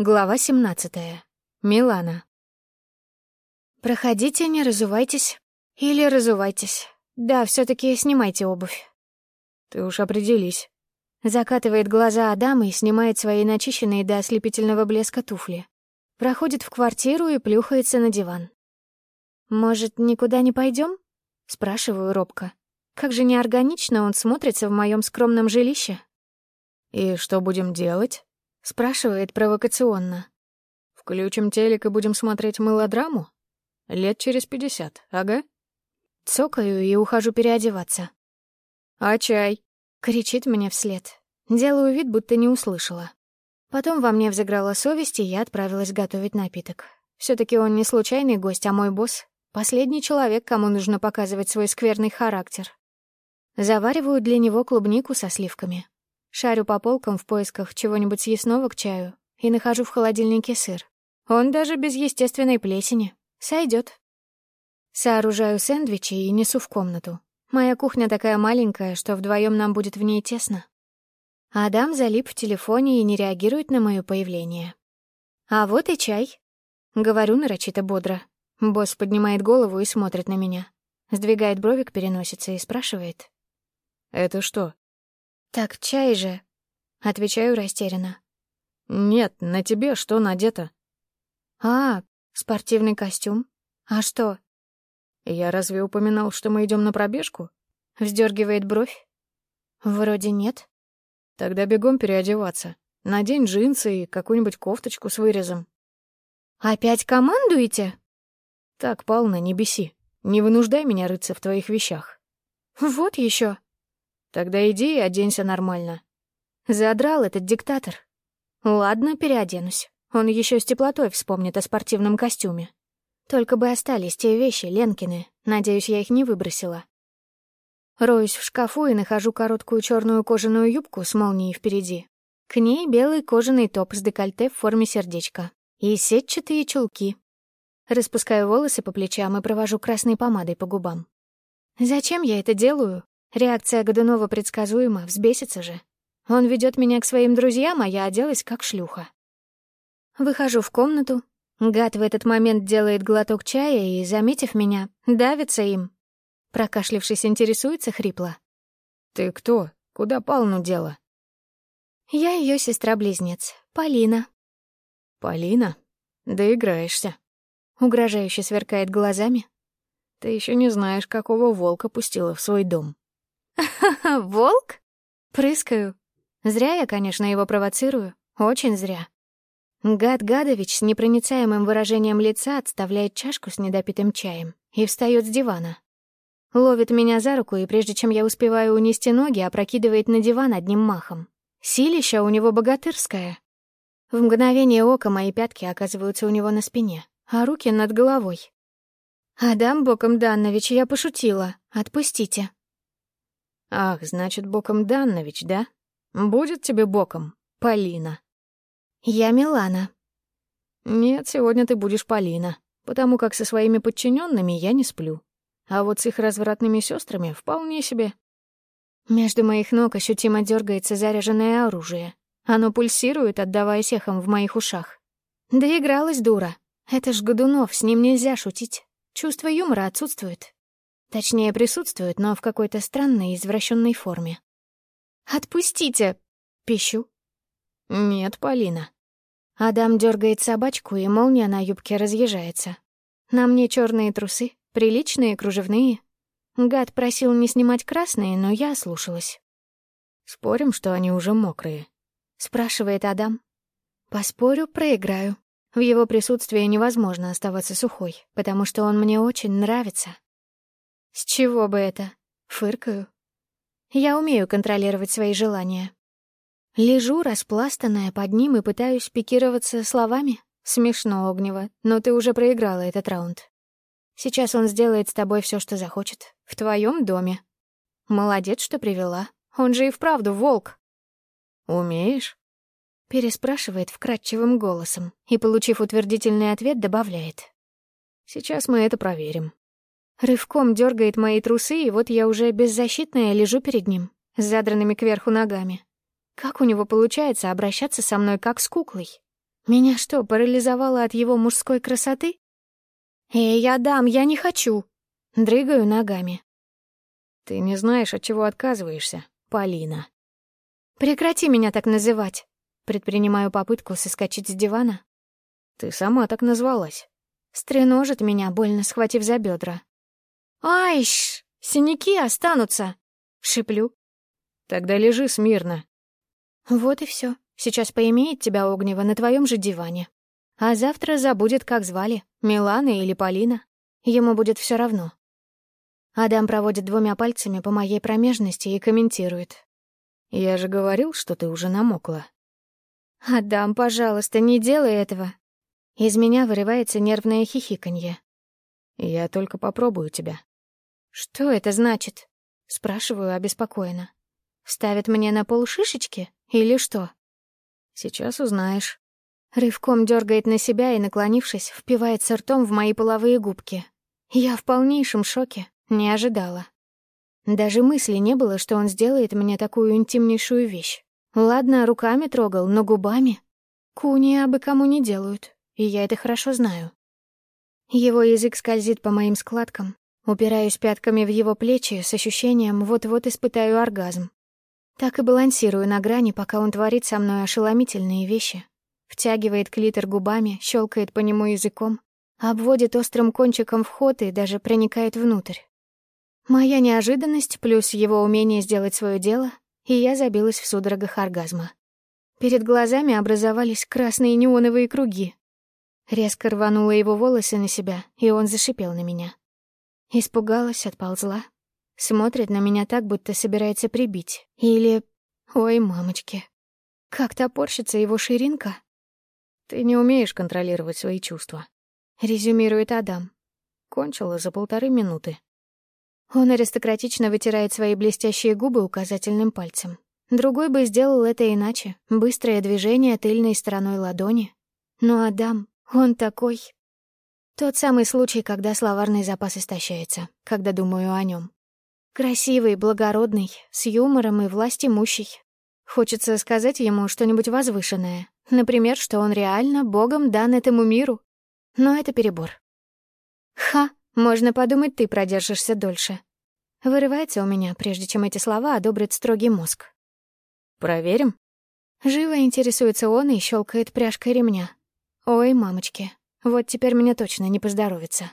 Глава 17. Милана. Проходите, не разувайтесь. Или разувайтесь. Да, все таки снимайте обувь. Ты уж определись. Закатывает глаза Адам и снимает свои начищенные до ослепительного блеска туфли. Проходит в квартиру и плюхается на диван. «Может, никуда не пойдем? Спрашиваю робко. Как же неорганично он смотрится в моем скромном жилище. «И что будем делать?» Спрашивает провокационно. «Включим телек и будем смотреть мелодраму? Лет через пятьдесят, ага?» Цокаю и ухожу переодеваться. «А чай?» — кричит мне вслед. Делаю вид, будто не услышала. Потом во мне взыграла совесть, и я отправилась готовить напиток. все таки он не случайный гость, а мой босс. Последний человек, кому нужно показывать свой скверный характер. Завариваю для него клубнику со сливками. Шарю по полкам в поисках чего-нибудь съестного к чаю и нахожу в холодильнике сыр. Он даже без естественной плесени. Сойдет. Сооружаю сэндвичи и несу в комнату. Моя кухня такая маленькая, что вдвоем нам будет в ней тесно. Адам залип в телефоне и не реагирует на мое появление. «А вот и чай», — говорю нарочито бодро. Босс поднимает голову и смотрит на меня. Сдвигает брови к переносице и спрашивает. «Это что?» «Так чай же», — отвечаю растерянно. «Нет, на тебе что надето?» «А, спортивный костюм. А что?» «Я разве упоминал, что мы идем на пробежку?» Вздергивает бровь. «Вроде нет». «Тогда бегом переодеваться. Надень джинсы и какую-нибудь кофточку с вырезом». «Опять командуете?» «Так, Павловна, не беси. Не вынуждай меня рыться в твоих вещах». «Вот еще. Тогда иди и оденься нормально. Задрал этот диктатор. Ладно, переоденусь. Он еще с теплотой вспомнит о спортивном костюме. Только бы остались те вещи, Ленкины. Надеюсь, я их не выбросила. Роюсь в шкафу и нахожу короткую черную кожаную юбку с молнией впереди. К ней белый кожаный топ с декольте в форме сердечка. И сетчатые чулки. Распускаю волосы по плечам и провожу красной помадой по губам. Зачем я это делаю? Реакция Годунова предсказуема, взбесится же. Он ведет меня к своим друзьям, а я оделась как шлюха. Выхожу в комнату. Гад в этот момент делает глоток чая и, заметив меня, давится им. Прокашлившись, интересуется хрипло. «Ты кто? Куда Палну дело?» «Я ее сестра-близнец, Полина». «Полина? Доиграешься». Угрожающе сверкает глазами. «Ты еще не знаешь, какого волка пустила в свой дом». «Ха-ха, волк?» Прыскаю. Зря я, конечно, его провоцирую. Очень зря. Гад Гадович с непроницаемым выражением лица отставляет чашку с недопитым чаем и встает с дивана. Ловит меня за руку, и прежде чем я успеваю унести ноги, опрокидывает на диван одним махом. Силища у него богатырское. В мгновение ока мои пятки оказываются у него на спине, а руки над головой. «Адам Боком Даннович, я пошутила. Отпустите». «Ах, значит, Боком Даннович, да? Будет тебе боком, Полина». «Я Милана». «Нет, сегодня ты будешь Полина, потому как со своими подчиненными я не сплю. А вот с их развратными сестрами вполне себе». Между моих ног ощутимо дергается заряженное оружие. Оно пульсирует, отдаваясь эхом в моих ушах. Доигралась дура. Это ж Годунов, с ним нельзя шутить. Чувство юмора отсутствует. Точнее, присутствует, но в какой-то странной, извращенной форме. «Отпустите!» — пищу. «Нет, Полина». Адам дергает собачку, и молния на юбке разъезжается. На мне черные трусы, приличные, кружевные. Гад просил не снимать красные, но я слушалась. «Спорим, что они уже мокрые?» — спрашивает Адам. «Поспорю, проиграю. В его присутствии невозможно оставаться сухой, потому что он мне очень нравится». «С чего бы это?» — фыркаю. Я умею контролировать свои желания. Лежу, распластанная под ним, и пытаюсь пикироваться словами. Смешно, Огнева, но ты уже проиграла этот раунд. Сейчас он сделает с тобой все, что захочет. В твоем доме. Молодец, что привела. Он же и вправду волк. «Умеешь?» Переспрашивает вкрадчивым голосом и, получив утвердительный ответ, добавляет. «Сейчас мы это проверим». Рывком дергает мои трусы, и вот я уже беззащитная лежу перед ним, с задранными кверху ногами. Как у него получается обращаться со мной как с куклой? Меня что, парализовало от его мужской красоты? «Эй, я дам, я не хочу!» Дрыгаю ногами. «Ты не знаешь, от чего отказываешься, Полина». «Прекрати меня так называть!» Предпринимаю попытку соскочить с дивана. «Ты сама так назвалась». Стреножит меня, больно схватив за бедра. «Айш! Синяки останутся!» Шиплю. «Тогда лежи смирно». Вот и все. Сейчас поимеет тебя Огнева на твоем же диване. А завтра забудет, как звали, Милана или Полина. Ему будет все равно. Адам проводит двумя пальцами по моей промежности и комментирует. «Я же говорил, что ты уже намокла». «Адам, пожалуйста, не делай этого». Из меня вырывается нервное хихиканье. «Я только попробую тебя». «Что это значит?» — спрашиваю обеспокоенно. «Ставят мне на пол шишечки или что?» Сейчас узнаешь. Рывком дергает на себя и, наклонившись, впивается ртом в мои половые губки. Я в полнейшем шоке, не ожидала. Даже мысли не было, что он сделает мне такую интимнейшую вещь. Ладно, руками трогал, но губами. Куни абы кому не делают, и я это хорошо знаю. Его язык скользит по моим складкам, упираюсь пятками в его плечи с ощущением вот-вот испытаю оргазм. Так и балансирую на грани, пока он творит со мной ошеломительные вещи. Втягивает клитор губами, щелкает по нему языком, обводит острым кончиком вход и даже проникает внутрь. Моя неожиданность плюс его умение сделать свое дело, и я забилась в судорогах оргазма. Перед глазами образовались красные неоновые круги. Резко рванула его волосы на себя, и он зашипел на меня. Испугалась, отползла, Смотрит на меня так, будто собирается прибить. Или... Ой, мамочки. Как топорщится его ширинка. Ты не умеешь контролировать свои чувства. Резюмирует Адам. Кончила за полторы минуты. Он аристократично вытирает свои блестящие губы указательным пальцем. Другой бы сделал это иначе. Быстрое движение тыльной стороной ладони. Но Адам, он такой... Тот самый случай, когда словарный запас истощается, когда думаю о нем. Красивый, благородный, с юмором и властимущий. Хочется сказать ему что-нибудь возвышенное. Например, что он реально богом дан этому миру. Но это перебор. «Ха, можно подумать, ты продержишься дольше». Вырывается у меня, прежде чем эти слова одобрит строгий мозг. «Проверим?» Живо интересуется он и щелкает пряжкой ремня. «Ой, мамочки, вот теперь мне точно не поздоровится».